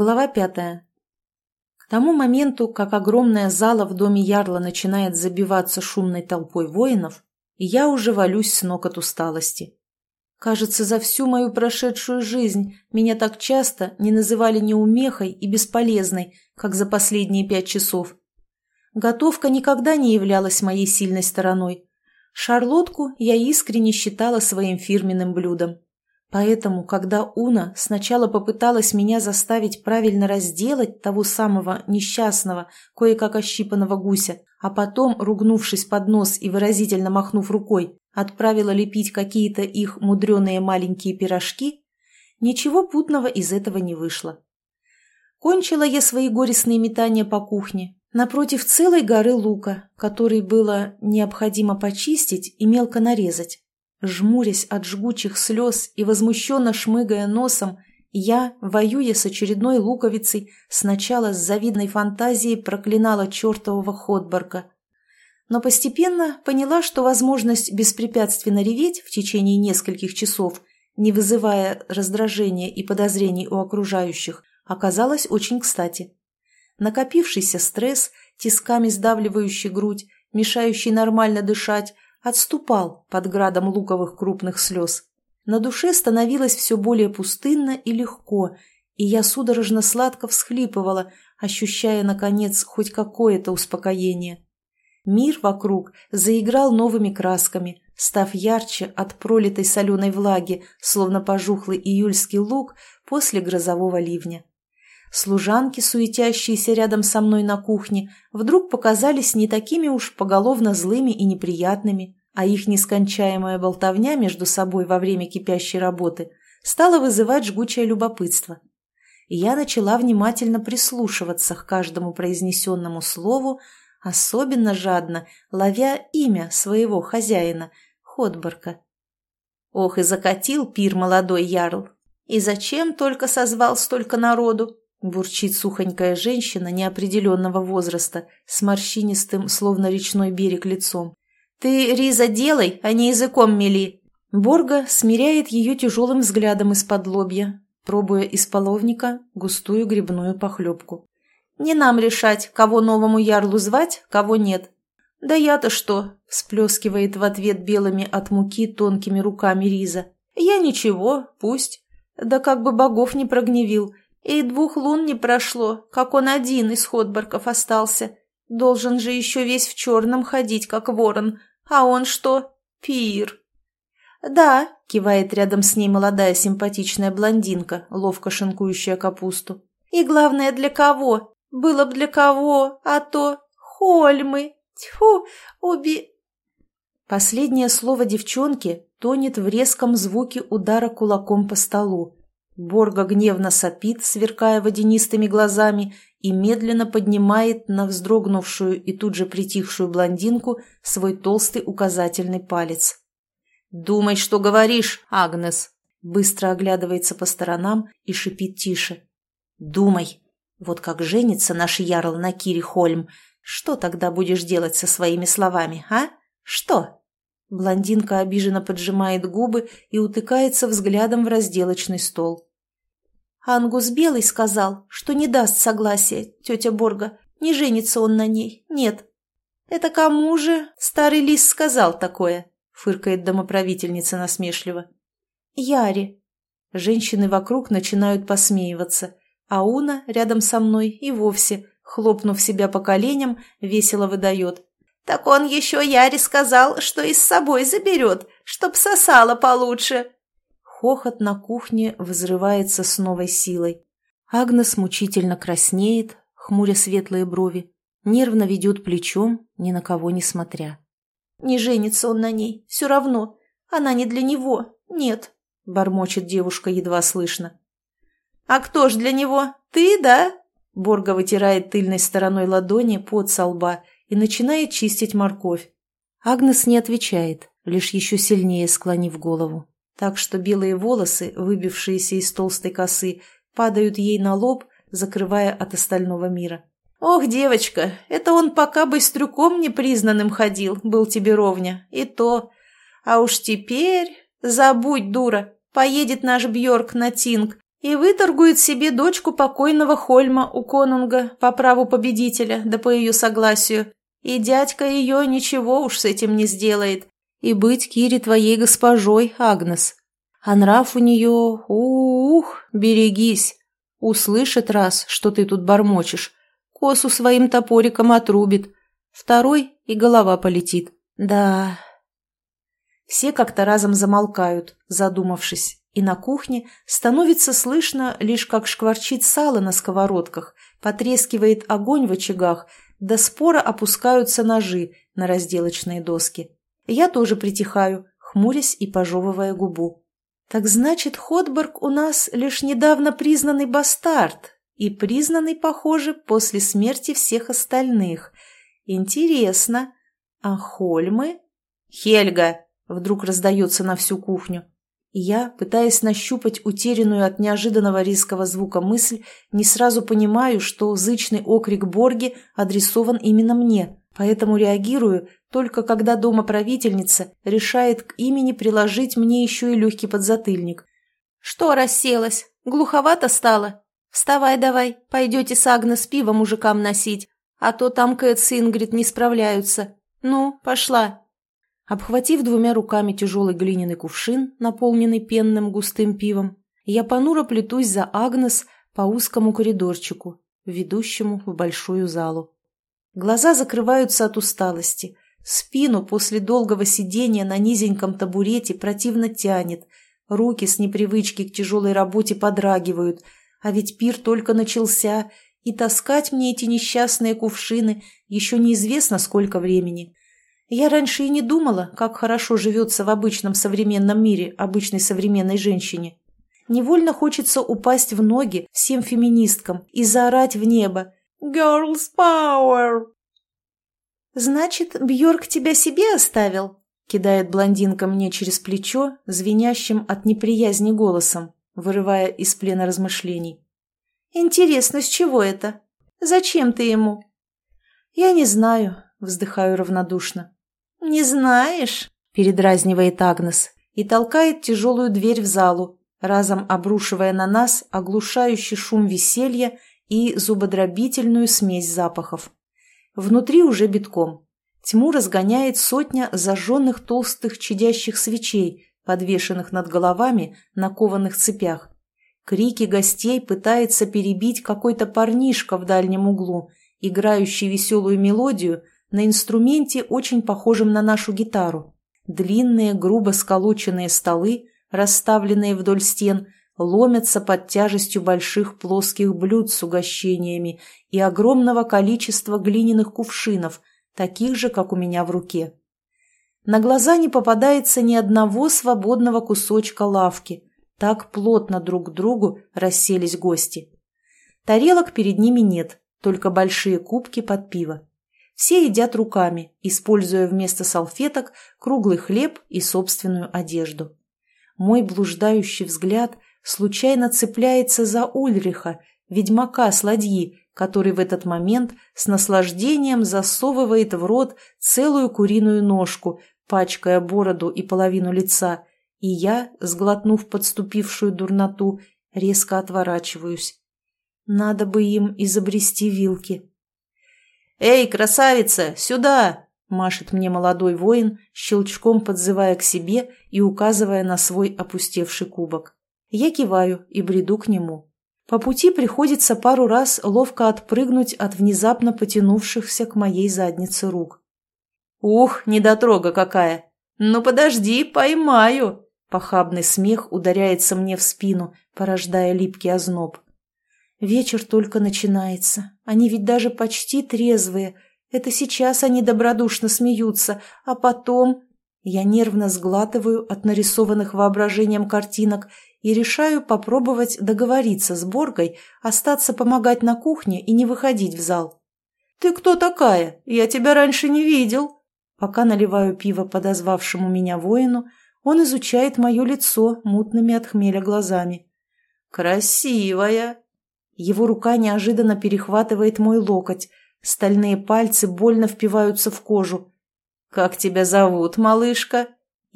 Глава пятая. К тому моменту, как огромная зала в доме Ярла начинает забиваться шумной толпой воинов, я уже валюсь с ног от усталости. Кажется, за всю мою прошедшую жизнь меня так часто не называли неумехой и бесполезной, как за последние пять часов. Готовка никогда не являлась моей сильной стороной. Шарлотку я искренне считала своим фирменным блюдом. Поэтому, когда Уна сначала попыталась меня заставить правильно разделать того самого несчастного, кое-как ощипанного гуся, а потом, ругнувшись под нос и выразительно махнув рукой, отправила лепить какие-то их мудреные маленькие пирожки, ничего путного из этого не вышло. Кончила я свои горестные метания по кухне, напротив целой горы лука, который было необходимо почистить и мелко нарезать. Жмурясь от жгучих слез и возмущенно шмыгая носом, я, воюя с очередной луковицей, сначала с завидной фантазией проклинала чертового Ходборга. Но постепенно поняла, что возможность беспрепятственно реветь в течение нескольких часов, не вызывая раздражения и подозрений у окружающих, оказалась очень кстати. Накопившийся стресс, тисками сдавливающий грудь, мешающий нормально дышать, отступал под градом луковых крупных слез. На душе становилось все более пустынно и легко, и я судорожно сладко всхлипывала, ощущая, наконец, хоть какое-то успокоение. Мир вокруг заиграл новыми красками, став ярче от пролитой соленой влаги, словно пожухлый июльский луг после грозового ливня. Служанки, суетящиеся рядом со мной на кухне, вдруг показались не такими уж поголовно злыми и неприятными, а их нескончаемая болтовня между собой во время кипящей работы стала вызывать жгучее любопытство. И я начала внимательно прислушиваться к каждому произнесенному слову, особенно жадно, ловя имя своего хозяина, Ходборка. Ох, и закатил пир молодой ярл! И зачем только созвал столько народу? Бурчит сухонькая женщина неопределенного возраста, с морщинистым, словно речной берег, лицом. «Ты, Риза, делай, а не языком мели!» Борга смиряет ее тяжелым взглядом из-под лобья, пробуя из половника густую грибную похлебку. «Не нам решать, кого новому ярлу звать, кого нет». «Да я-то что?» – всплескивает в ответ белыми от муки тонкими руками Риза. «Я ничего, пусть. Да как бы богов не прогневил. И двух лун не прошло, как он один из Ходборков остался. Должен же еще весь в черном ходить, как ворон. А он что? Пир. «Да», — кивает рядом с ней молодая симпатичная блондинка, ловко шинкующая капусту. «И главное, для кого? Было б для кого, а то... Хольмы! Тьфу, уби...» Последнее слово девчонки тонет в резком звуке удара кулаком по столу. Борга гневно сопит, сверкая водянистыми глазами, и медленно поднимает на вздрогнувшую и тут же притихшую блондинку свой толстый указательный палец. «Думай, что говоришь, Агнес!» Быстро оглядывается по сторонам и шипит тише. «Думай! Вот как женится наш ярл на Кире Хольм, что тогда будешь делать со своими словами, а? Что?» Блондинка обиженно поджимает губы и утыкается взглядом в разделочный стол. Ангус Белый сказал, что не даст согласия, тетя Борга. Не женится он на ней. Нет. Это кому же старый лис сказал такое? Фыркает домоправительница насмешливо. Яре. Женщины вокруг начинают посмеиваться, а Уна рядом со мной и вовсе, хлопнув себя по коленям, весело выдает. «Так он еще Яре сказал, что и с собой заберет, чтоб сосала получше!» Хохот на кухне взрывается с новой силой. Агнес мучительно краснеет, хмуря светлые брови, нервно ведет плечом, ни на кого не смотря. «Не женится он на ней, все равно. Она не для него, нет», — бормочет девушка едва слышно. «А кто ж для него? Ты, да?» Борга вытирает тыльной стороной ладони под со лба и начинает чистить морковь. Агнес не отвечает, лишь еще сильнее склонив голову так что белые волосы, выбившиеся из толстой косы, падают ей на лоб, закрывая от остального мира. «Ох, девочка, это он пока быстрюком непризнанным ходил, был тебе ровня, и то. А уж теперь... Забудь, дура, поедет наш Бьорк на Тинг, и выторгует себе дочку покойного Хольма у конунга по праву победителя, да по ее согласию. И дядька ее ничего уж с этим не сделает. И быть Кире твоей госпожой, Агнес. А нрав у нее, ух, берегись. Услышит раз, что ты тут бормочешь, косу своим топориком отрубит. Второй и голова полетит. Да. Все как-то разом замолкают, задумавшись, и на кухне становится слышно лишь как шкварчит сало на сковородках, потрескивает огонь в очагах, да споро опускаются ножи на разделочные доски. Я тоже притихаю, хмурясь и пожевывая губу. Так значит, Ходберг у нас лишь недавно признанный бастард и признанный, похоже, после смерти всех остальных. Интересно. А Хольмы? Хельга! Вдруг раздается на всю кухню. я, пытаясь нащупать утерянную от неожиданного резкого звука мысль, не сразу понимаю, что зычный окрик Борги адресован именно мне, поэтому реагирую только когда дома правительница решает к имени приложить мне еще и легкий подзатыльник. «Что расселась? Глуховато стало? Вставай давай, пойдете с Агнес пиво мужикам носить, а то там Кэт с Ингрид не справляются. Ну, пошла!» Обхватив двумя руками тяжелый глиняный кувшин, наполненный пенным густым пивом, я понуро плетусь за Агнес по узкому коридорчику, ведущему в большую залу. Глаза закрываются от усталости, спину после долгого сидения на низеньком табурете противно тянет, руки с непривычки к тяжелой работе подрагивают, а ведь пир только начался, и таскать мне эти несчастные кувшины еще неизвестно сколько времени. Я раньше и не думала, как хорошо живется в обычном современном мире обычной современной женщине. Невольно хочется упасть в ноги всем феминисткам и заорать в небо «Girls Power!». «Значит, Бьорк тебя себе оставил?» кидает блондинка мне через плечо, звенящим от неприязни голосом, вырывая из плена размышлений. «Интересно, с чего это? Зачем ты ему?» «Я не знаю», — вздыхаю равнодушно. «Не знаешь?» – передразнивает Агнес и толкает тяжелую дверь в залу, разом обрушивая на нас оглушающий шум веселья и зубодробительную смесь запахов. Внутри уже битком. Тьму разгоняет сотня зажженных толстых чадящих свечей, подвешенных над головами на кованых цепях. Крики гостей пытается перебить какой-то парнишка в дальнем углу, играющий веселую мелодию – на инструменте, очень похожем на нашу гитару. Длинные, грубо сколоченные столы, расставленные вдоль стен, ломятся под тяжестью больших плоских блюд с угощениями и огромного количества глиняных кувшинов, таких же, как у меня в руке. На глаза не попадается ни одного свободного кусочка лавки. Так плотно друг к другу расселись гости. Тарелок перед ними нет, только большие кубки под пиво. Все едят руками, используя вместо салфеток круглый хлеб и собственную одежду. Мой блуждающий взгляд случайно цепляется за Ульриха, ведьмака с который в этот момент с наслаждением засовывает в рот целую куриную ножку, пачкая бороду и половину лица, и я, сглотнув подступившую дурноту, резко отворачиваюсь. Надо бы им изобрести вилки. «Эй, красавица, сюда!» – машет мне молодой воин, щелчком подзывая к себе и указывая на свой опустевший кубок. Я киваю и бреду к нему. По пути приходится пару раз ловко отпрыгнуть от внезапно потянувшихся к моей заднице рук. «Ух, недотрога какая! Ну подожди, поймаю!» Похабный смех ударяется мне в спину, порождая липкий озноб. Вечер только начинается. Они ведь даже почти трезвые. Это сейчас они добродушно смеются, а потом... Я нервно сглатываю от нарисованных воображением картинок и решаю попробовать договориться с Боргой, остаться помогать на кухне и не выходить в зал. «Ты кто такая? Я тебя раньше не видел!» Пока наливаю пиво подозвавшему меня воину, он изучает мое лицо мутными от хмеля глазами. «Красивая!» Его рука неожиданно перехватывает мой локоть. Стальные пальцы больно впиваются в кожу. «Как тебя зовут, малышка?»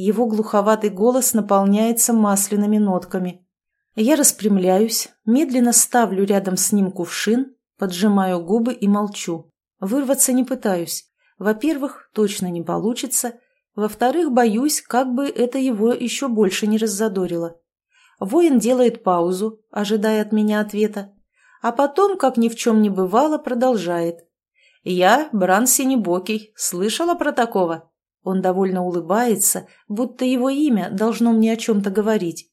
Его глуховатый голос наполняется масляными нотками. Я распрямляюсь, медленно ставлю рядом с ним кувшин, поджимаю губы и молчу. Вырваться не пытаюсь. Во-первых, точно не получится. Во-вторых, боюсь, как бы это его еще больше не раззадорило. Воин делает паузу, ожидая от меня ответа. А потом, как ни в чем не бывало, продолжает. «Я, Бран Синебокий, слышала про такого?» Он довольно улыбается, будто его имя должно мне о чем-то говорить.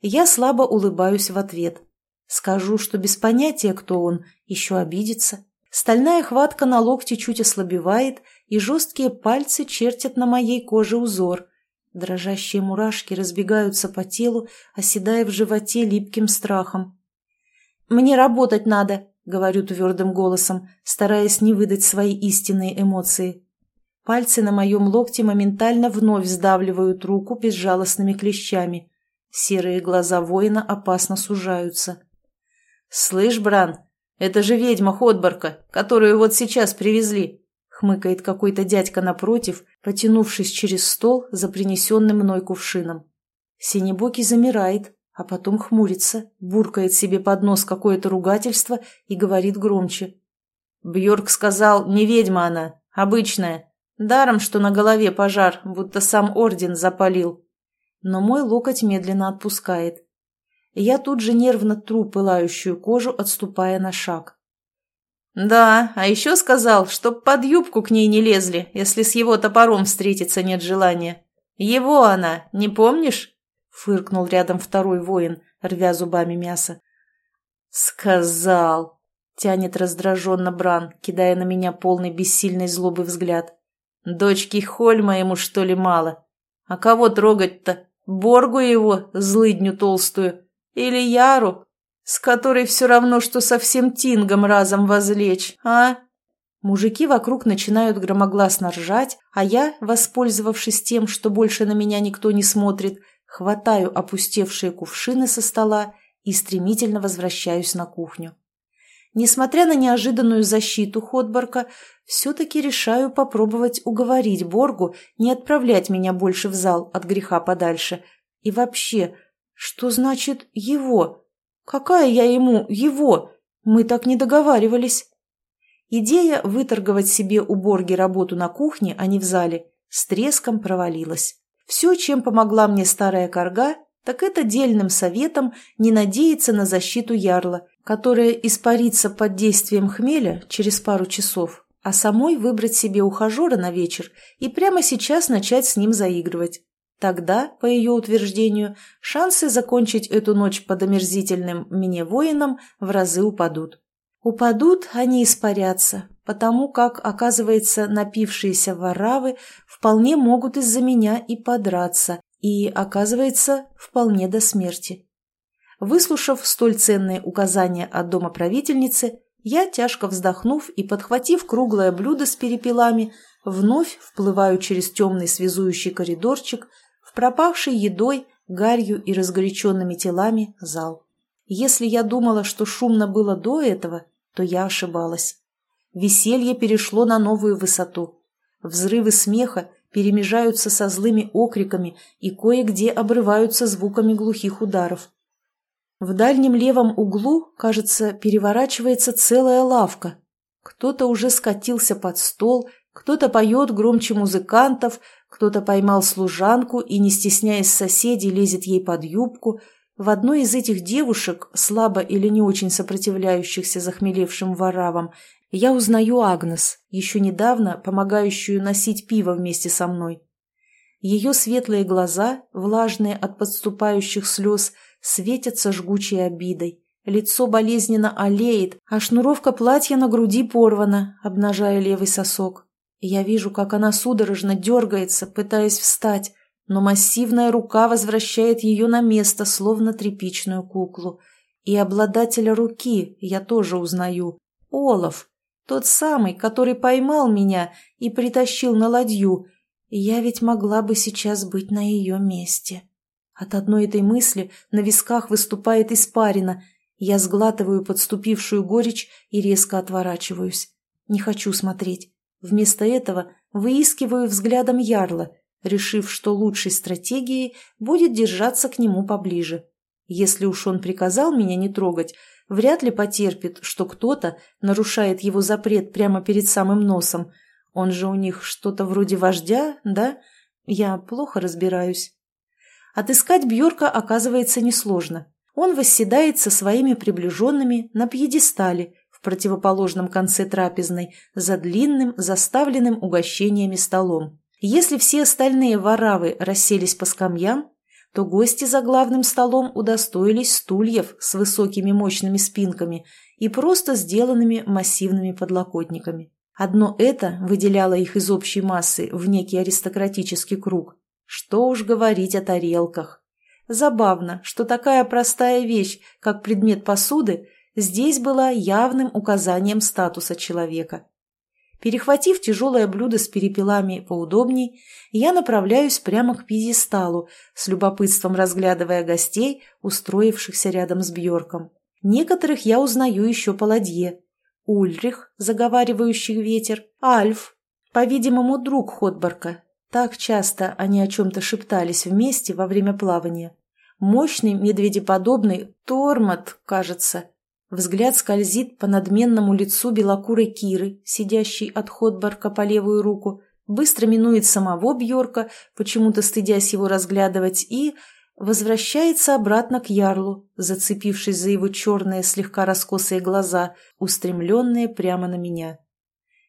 Я слабо улыбаюсь в ответ. Скажу, что без понятия, кто он, еще обидится. Стальная хватка на локте чуть ослабевает, и жесткие пальцы чертят на моей коже узор. Дрожащие мурашки разбегаются по телу, оседая в животе липким страхом. «Мне работать надо», — говорю твердым голосом, стараясь не выдать свои истинные эмоции. Пальцы на моем локте моментально вновь сдавливают руку безжалостными клещами. Серые глаза воина опасно сужаются. «Слышь, Бран, это же ведьма Ходборка, которую вот сейчас привезли», — хмыкает какой-то дядька напротив, потянувшись через стол за принесенным мной кувшином. Синебокий замирает, а потом хмурится, буркает себе под нос какое-то ругательство и говорит громче. Бьорк сказал, не ведьма она, обычная. Даром, что на голове пожар, будто сам орден запалил. Но мой локоть медленно отпускает. Я тут же нервно тру пылающую кожу, отступая на шаг. «Да, а еще сказал, чтоб под юбку к ней не лезли, если с его топором встретиться нет желания. Его она, не помнишь?» — фыркнул рядом второй воин, рвя зубами мясо. «Сказал!» — тянет раздраженно Бран, кидая на меня полный бессильной злобы взгляд. «Дочки Хольма ему, что ли, мало? А кого трогать-то? Боргу его, злыдню толстую?» Или Яру, с которой все равно, что со всем Тингом разом возлечь, а?» Мужики вокруг начинают громогласно ржать, а я, воспользовавшись тем, что больше на меня никто не смотрит, хватаю опустевшие кувшины со стола и стремительно возвращаюсь на кухню. Несмотря на неожиданную защиту Ходборка, все-таки решаю попробовать уговорить Боргу не отправлять меня больше в зал от греха подальше. И вообще, «Что значит «его»? Какая я ему «его»? Мы так не договаривались». Идея выторговать себе у Борги работу на кухне, а не в зале, с треском провалилась. Все, чем помогла мне старая корга, так это дельным советом не надеяться на защиту ярла, которая испарится под действием хмеля через пару часов, а самой выбрать себе ухажера на вечер и прямо сейчас начать с ним заигрывать. Тогда, по ее утверждению, шансы закончить эту ночь под омерзительным мне воином в разы упадут. Упадут, они испарятся, потому как, оказывается, напившиеся воравы вполне могут из-за меня и подраться, и, оказывается, вполне до смерти. Выслушав столь ценные указания от дома правительницы, я, тяжко вздохнув и подхватив круглое блюдо с перепелами, вновь вплываю через темный связующий коридорчик пропавший едой, гарью и разгоряченными телами зал. Если я думала, что шумно было до этого, то я ошибалась. Веселье перешло на новую высоту. Взрывы смеха перемежаются со злыми окриками и кое-где обрываются звуками глухих ударов. В дальнем левом углу, кажется, переворачивается целая лавка. Кто-то уже скатился под стол, кто-то поет громче музыкантов, кто-то поймал служанку и, не стесняясь соседей, лезет ей под юбку. В одной из этих девушек, слабо или не очень сопротивляющихся захмелевшим воравам, я узнаю Агнес, еще недавно помогающую носить пиво вместе со мной. Ее светлые глаза, влажные от подступающих слез, светятся жгучей обидой. Лицо болезненно олеет, а шнуровка платья на груди порвана, обнажая левый сосок. Я вижу, как она судорожно дергается, пытаясь встать, но массивная рука возвращает ее на место, словно тряпичную куклу. И обладателя руки я тоже узнаю. Олаф, тот самый, который поймал меня и притащил на ладью. я ведь могла бы сейчас быть на ее месте. От одной этой мысли на висках выступает испарина. Я сглатываю подступившую горечь и резко отворачиваюсь. Не хочу смотреть. Вместо этого выискиваю взглядом ярла, решив, что лучшей стратегией будет держаться к нему поближе. Если уж он приказал меня не трогать, вряд ли потерпит, что кто-то нарушает его запрет прямо перед самым носом. Он же у них что-то вроде вождя, да? Я плохо разбираюсь. Отыскать Бьорка оказывается несложно. Он восседает со своими приближенными на пьедестале в противоположном конце трапезной за длинным, заставленным угощениями столом. Если все остальные воравы расселись по скамьям, то гости за главным столом удостоились стульев с высокими мощными спинками и просто сделанными массивными подлокотниками. Одно это выделяло их из общей массы в некий аристократический круг. Что уж говорить о тарелках. Забавно, что такая простая вещь, как предмет посуды, здесь была явным указанием статуса человека. Перехватив тяжелое блюдо с перепелами поудобней, я направляюсь прямо к пьедесталу, с любопытством разглядывая гостей, устроившихся рядом с Бьорком. Некоторых я узнаю еще по ладье. Ульрих, заговаривающий ветер, Альф, по-видимому, друг Ходборка. Так часто они о чем-то шептались вместе во время плавания. Мощный медведеподобный Тормот, кажется, Взгляд скользит по надменному лицу белокурой Киры, сидящей от Ходбарка по левую руку, быстро минует самого Бьорка, почему-то стыдясь его разглядывать, и возвращается обратно к Ярлу, зацепившись за его черные слегка раскосые глаза, устремленные прямо на меня.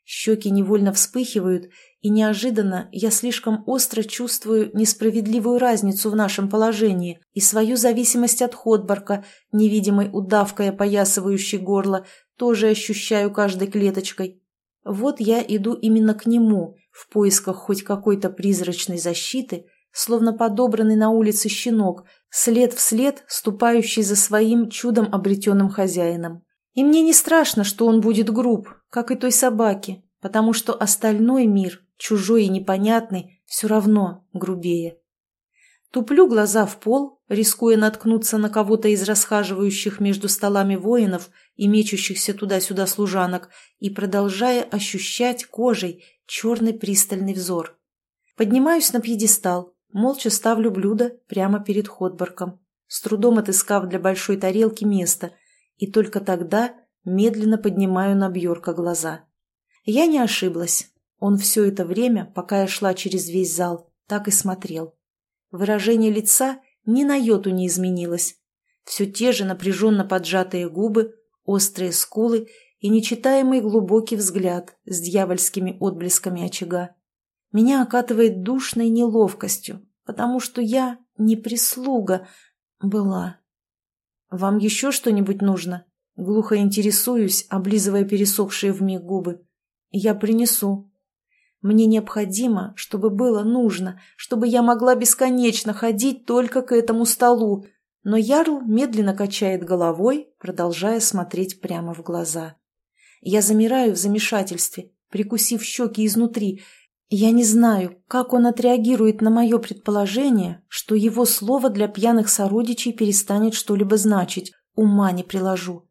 Щеки невольно вспыхивают, и неожиданно я слишком остро чувствую несправедливую разницу в нашем положении и свою зависимость от Ходборка, невидимой удавкой опоясывающей горло, тоже ощущаю каждой клеточкой. Вот я иду именно к нему, в поисках хоть какой-то призрачной защиты, словно подобранный на улице щенок, след в след, ступающий за своим чудом обретенным хозяином. И мне не страшно, что он будет груб, как и той собаке, потому что остальной мир, чужой и непонятный, все равно грубее. Туплю глаза в пол, рискуя наткнуться на кого-то из расхаживающих между столами воинов и мечущихся туда-сюда служанок, и продолжая ощущать кожей черный пристальный взор. Поднимаюсь на пьедестал, молча ставлю блюдо прямо перед Ходборком, с трудом отыскав для большой тарелки место – и только тогда медленно поднимаю на Бьорка глаза. Я не ошиблась. Он все это время, пока я шла через весь зал, так и смотрел. Выражение лица ни на йоту не изменилось. Все те же напряженно поджатые губы, острые скулы и нечитаемый глубокий взгляд с дьявольскими отблесками очага. Меня окатывает душной неловкостью, потому что я не прислуга была. «Вам еще что-нибудь нужно?» Глухо интересуюсь, облизывая пересохшие вмиг губы. «Я принесу». Мне необходимо, чтобы было нужно, чтобы я могла бесконечно ходить только к этому столу. Но Ярл медленно качает головой, продолжая смотреть прямо в глаза. Я замираю в замешательстве, прикусив щеки изнутри, я не знаю, как он отреагирует на мое предположение, что его слово для пьяных сородичей перестанет что-либо значить. Ума не приложу.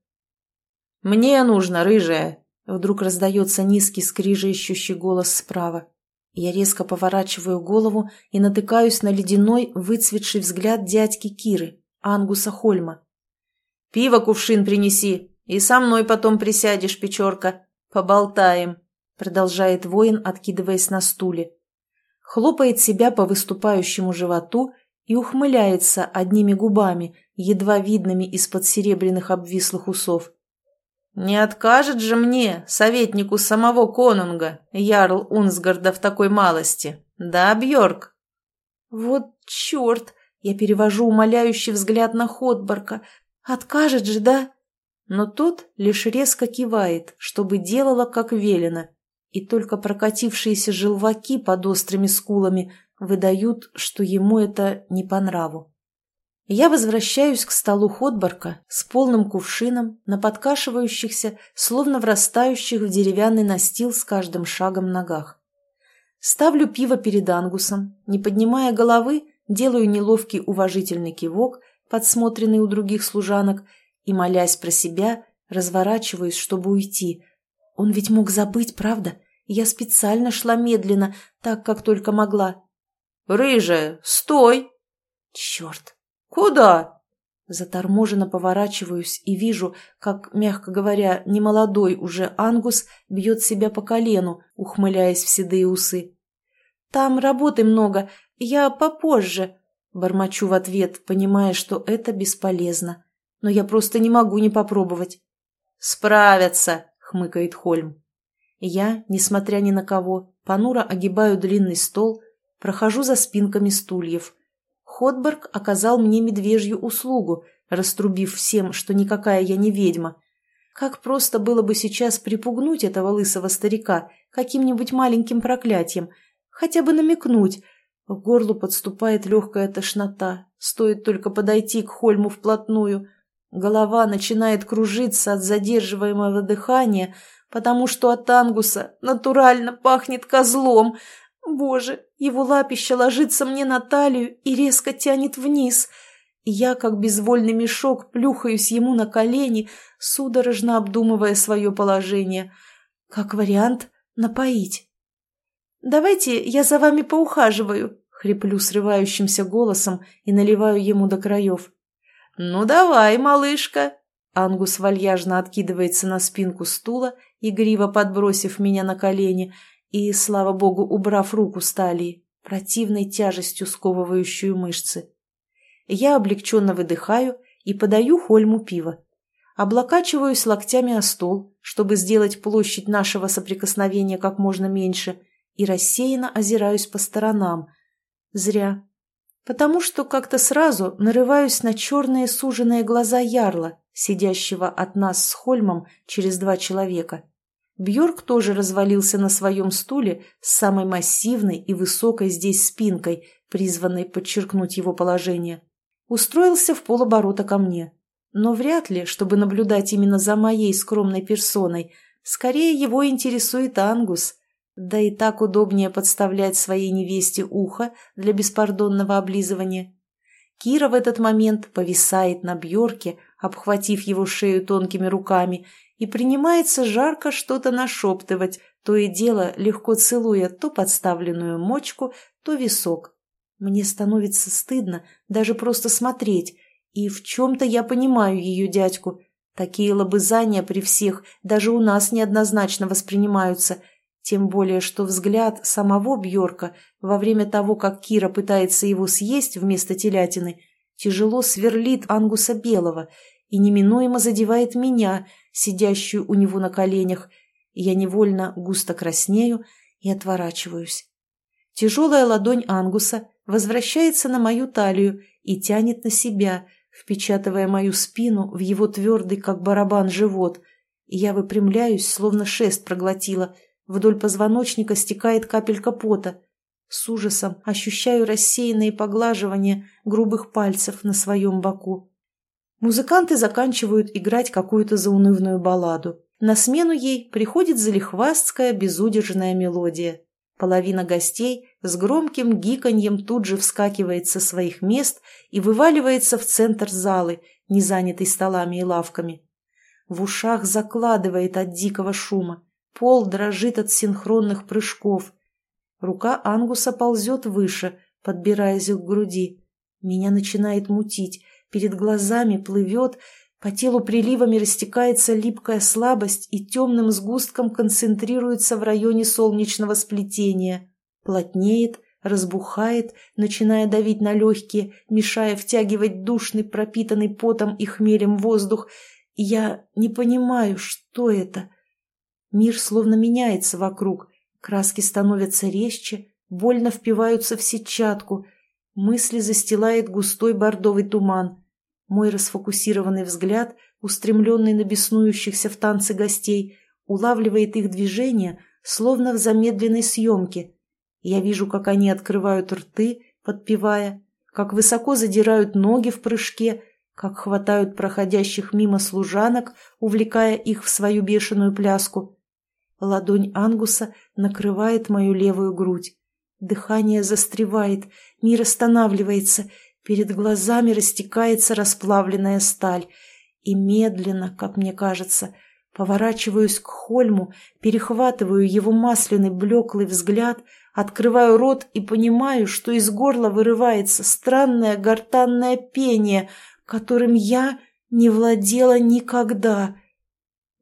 «Мне нужно, рыжая!» Вдруг раздается низкий скрижащущий голос справа. Я резко поворачиваю голову и натыкаюсь на ледяной, выцветший взгляд дядьки Киры, Ангуса Хольма. «Пиво кувшин принеси, и со мной потом присядешь, Печорка. Поболтаем!» Продолжает воин, откидываясь на стуле. Хлопает себя по выступающему животу и ухмыляется одними губами, едва видными из-под серебряных обвислых усов. «Не откажет же мне, советнику самого конунга, Ярл Унсгарда в такой малости, да, Бьорк?» «Вот черт!» — я перевожу умоляющий взгляд на Ходборка. «Откажет же, да?» Но тот лишь резко кивает, чтобы делала, как велено, и только прокатившиеся желваки под острыми скулами выдают, что ему это не по нраву. Я возвращаюсь к столу Ходборка с полным кувшином на подкашивающихся, словно врастающих в деревянный настил с каждым шагом ногах. Ставлю пиво перед ангусом, не поднимая головы, делаю неловкий уважительный кивок, подсмотренный у других служанок, и, молясь про себя, разворачиваюсь, чтобы уйти. Он ведь мог забыть, правда? Я специально шла медленно, так, как только могла. «Рыжая, стой!» «Черт! Куда?» Заторможенно поворачиваюсь и вижу, как, мягко говоря, немолодой уже Ангус бьет себя по колену, ухмыляясь в седые усы. «Там работы много, я попозже», — бормочу в ответ, понимая, что это бесполезно. Но я просто не могу не попробовать. «Справятся», — хмыкает Хольм. Я, несмотря ни на кого, понуро огибаю длинный стол, прохожу за спинками стульев — Ходберг оказал мне медвежью услугу, раструбив всем, что никакая я не ведьма. Как просто было бы сейчас припугнуть этого лысого старика каким-нибудь маленьким проклятием, хотя бы намекнуть. К горлу подступает легкая тошнота, стоит только подойти к Хольму вплотную. Голова начинает кружиться от задерживаемого дыхания, потому что от ангуса натурально пахнет козлом, Боже, его лапище ложится мне на талию и резко тянет вниз. я, как безвольный мешок, плюхаюсь ему на колени, судорожно обдумывая свое положение. Как вариант — напоить. «Давайте я за вами поухаживаю», — хриплю срывающимся голосом и наливаю ему до краев. «Ну давай, малышка!» Ангус вальяжно откидывается на спинку стула, игриво подбросив меня на колени — и, слава богу, убрав руку с талии, противной тяжестью сковывающую мышцы. Я облегченно выдыхаю и подаю Хольму пиво. Облокачиваюсь локтями о стол, чтобы сделать площадь нашего соприкосновения как можно меньше, и рассеянно озираюсь по сторонам. Зря. Потому что как-то сразу нарываюсь на черные суженные глаза Ярла, сидящего от нас с Хольмом через два человека. Бьорк тоже развалился на своем стуле с самой массивной и высокой здесь спинкой, призванной подчеркнуть его положение. Устроился в полоборота ко мне. Но вряд ли, чтобы наблюдать именно за моей скромной персоной. Скорее его интересует Ангус. Да и так удобнее подставлять своей невесте ухо для беспардонного облизывания. Кира в этот момент повисает на Бьорке, обхватив его шею тонкими руками и принимается жарко что-то нашептывать, то и дело легко целуя то подставленную мочку, то висок. Мне становится стыдно даже просто смотреть, и в чем-то я понимаю ее дядьку. Такие лобызания при всех даже у нас неоднозначно воспринимаются, тем более что взгляд самого Бьорка во время того, как Кира пытается его съесть вместо телятины, тяжело сверлит Ангуса Белого и неминуемо задевает меня – сидящую у него на коленях, и я невольно густо краснею и отворачиваюсь. Тяжелая ладонь Ангуса возвращается на мою талию и тянет на себя, впечатывая мою спину в его твердый, как барабан, живот. И я выпрямляюсь, словно шест проглотила. Вдоль позвоночника стекает капелька пота. С ужасом ощущаю рассеянные поглаживания грубых пальцев на своем боку. Музыканты заканчивают играть какую-то заунывную балладу. На смену ей приходит залихвастская безудержная мелодия. Половина гостей с громким гиканьем тут же вскакивает со своих мест и вываливается в центр залы, не занятой столами и лавками. В ушах закладывает от дикого шума, пол дрожит от синхронных прыжков. Рука Ангуса ползет выше, подбираясь к груди. Меня начинает мутить, перед глазами плывет, по телу приливами растекается липкая слабость и темным сгустком концентрируется в районе солнечного сплетения. Плотнеет, разбухает, начиная давить на легкие, мешая втягивать душный, пропитанный потом и хмелем воздух. я не понимаю, что это. Мир словно меняется вокруг, краски становятся резче, больно впиваются в сетчатку, мысли застилает густой бордовый туман. Мой расфокусированный взгляд, устремленный на беснующихся в танце гостей, улавливает их движения, словно в замедленной съемке. Я вижу, как они открывают рты, подпевая, как высоко задирают ноги в прыжке, как хватают проходящих мимо служанок, увлекая их в свою бешеную пляску. Ладонь Ангуса накрывает мою левую грудь. Дыхание застревает, мир останавливается, Перед глазами растекается расплавленная сталь, и медленно, как мне кажется, поворачиваюсь к Хольму, перехватываю его масляный блеклый взгляд, открываю рот и понимаю, что из горла вырывается странное гортанное пение, которым я не владела никогда.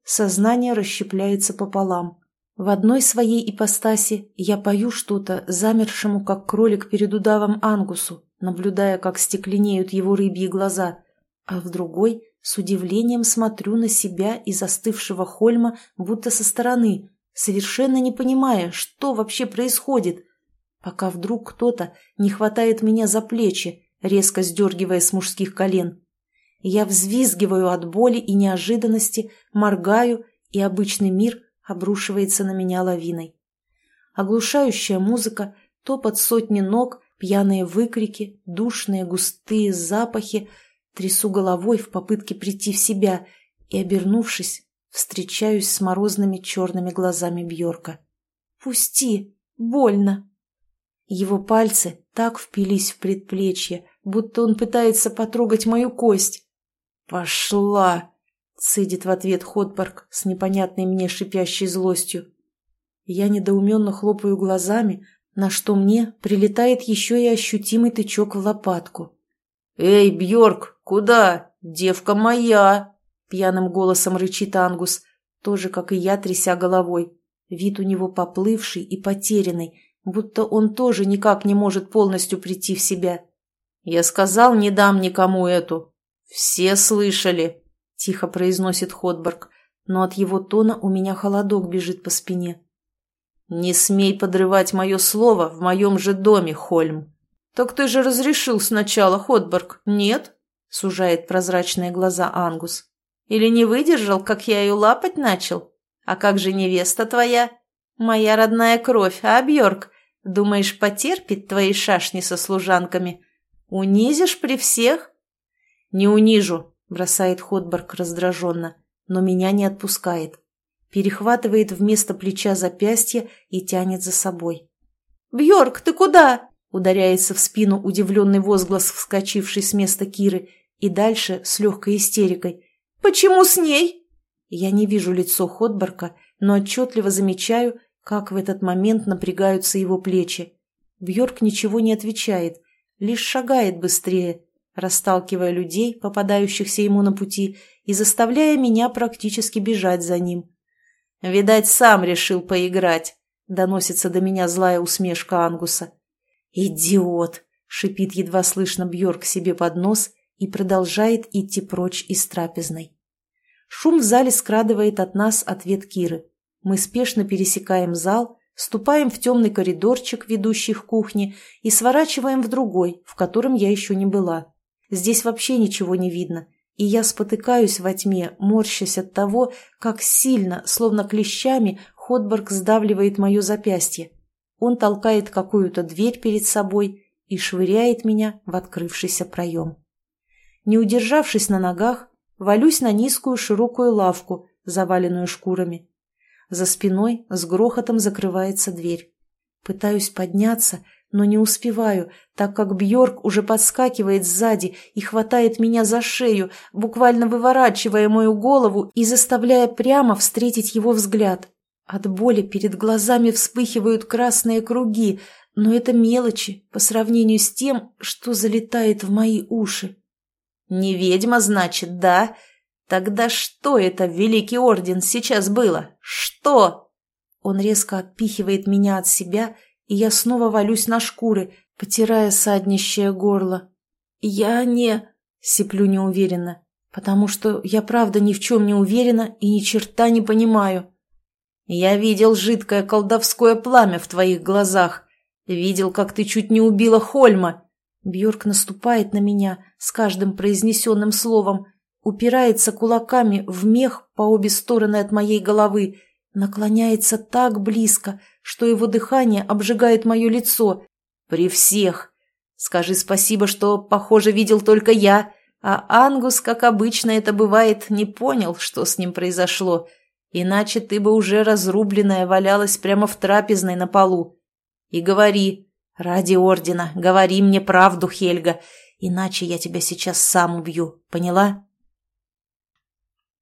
Сознание расщепляется пополам. В одной своей ипостаси я пою что-то замершему, как кролик перед удавом Ангусу, наблюдая, как стекленеют его рыбьи глаза, а в другой с удивлением смотрю на себя и застывшего Хольма, будто со стороны, совершенно не понимая, что вообще происходит, пока вдруг кто-то не хватает меня за плечи, резко сдергивая с мужских колен. Я взвизгиваю от боли и неожиданности, моргаю, и обычный мир обрушивается на меня лавиной. Оглушающая музыка, топот сотни ног, пьяные выкрики, душные густые запахи. Трясу головой в попытке прийти в себя и, обернувшись, встречаюсь с морозными черными глазами Бьорка. «Пусти! Больно!» Его пальцы так впились в предплечье, будто он пытается потрогать мою кость. «Пошла!» — цедит в ответ Ходборг с непонятной мне шипящей злостью. Я недоуменно хлопаю глазами, на что мне прилетает еще и ощутимый тычок в лопатку. «Эй, Бьорк, куда? Девка моя!» — пьяным голосом рычит Ангус, тоже, как и я, тряся головой. Вид у него поплывший и потерянный, будто он тоже никак не может полностью прийти в себя. «Я сказал, не дам никому эту». «Все слышали», — тихо произносит Ходборг, но от его тона у меня холодок бежит по спине. «Не смей подрывать мое слово в моем же доме, Хольм». «Так ты же разрешил сначала, Ходборг, нет?» — сужает прозрачные глаза Ангус. «Или не выдержал, как я ее лапать начал? А как же невеста твоя? Моя родная кровь, а, Бьорк? Думаешь, потерпит твои шашни со служанками?» «Унизишь при всех?» «Не унижу», — бросает Ходборг раздраженно, но меня не отпускает. Перехватывает вместо плеча запястье и тянет за собой. «Бьорк, ты куда?» — ударяется в спину удивленный возглас, вскочивший с места Киры, и дальше с легкой истерикой. «Почему с ней?» Я не вижу лицо Ходборка, но отчетливо замечаю, как в этот момент напрягаются его плечи. Бьорк ничего не отвечает, лишь шагает быстрее, расталкивая людей, попадающихся ему на пути, и заставляя меня практически бежать за ним. «Видать, сам решил поиграть», — доносится до меня злая усмешка Ангуса. «Идиот!» — шипит едва слышно Бьорк себе под нос и продолжает идти прочь из трапезной. Шум в зале скрадывает от нас ответ Киры. Мы спешно пересекаем зал, Ступаем в темный коридорчик, ведущий к кухне, и сворачиваем в другой, в котором я еще не была. Здесь вообще ничего не видно, и я спотыкаюсь во тьме, морщась от того, как сильно, словно клещами, Ходборг сдавливает мое запястье. Он толкает какую-то дверь перед собой и швыряет меня в открывшийся проем. Не удержавшись на ногах, валюсь на низкую широкую лавку, заваленную шкурами. За спиной с грохотом закрывается дверь. Пытаюсь подняться, но не успеваю, так как Бьорк уже подскакивает сзади и хватает меня за шею, буквально выворачивая мою голову и заставляя прямо встретить его взгляд. От боли перед глазами вспыхивают красные круги, но это мелочи по сравнению с тем, что залетает в мои уши. «Не ведьма, значит, да?» Тогда что это, Великий Орден, сейчас было? Что? Он резко отпихивает меня от себя, и я снова валюсь на шкуры, потирая саднищее горло. Я не... Сиплю неуверенно, потому что я правда ни в чем не уверена и ни черта не понимаю. Я видел жидкое колдовское пламя в твоих глазах. Видел, как ты чуть не убила Хольма. Бьорк наступает на меня с каждым произнесенным словом, упирается кулаками в мех по обе стороны от моей головы, наклоняется так близко, что его дыхание обжигает мое лицо. При всех. Скажи спасибо, что, похоже, видел только я, а Ангус, как обычно это бывает, не понял, что с ним произошло. Иначе ты бы уже разрубленная валялась прямо в трапезной на полу. И говори, ради ордена, говори мне правду, Хельга, иначе я тебя сейчас сам убью, поняла?»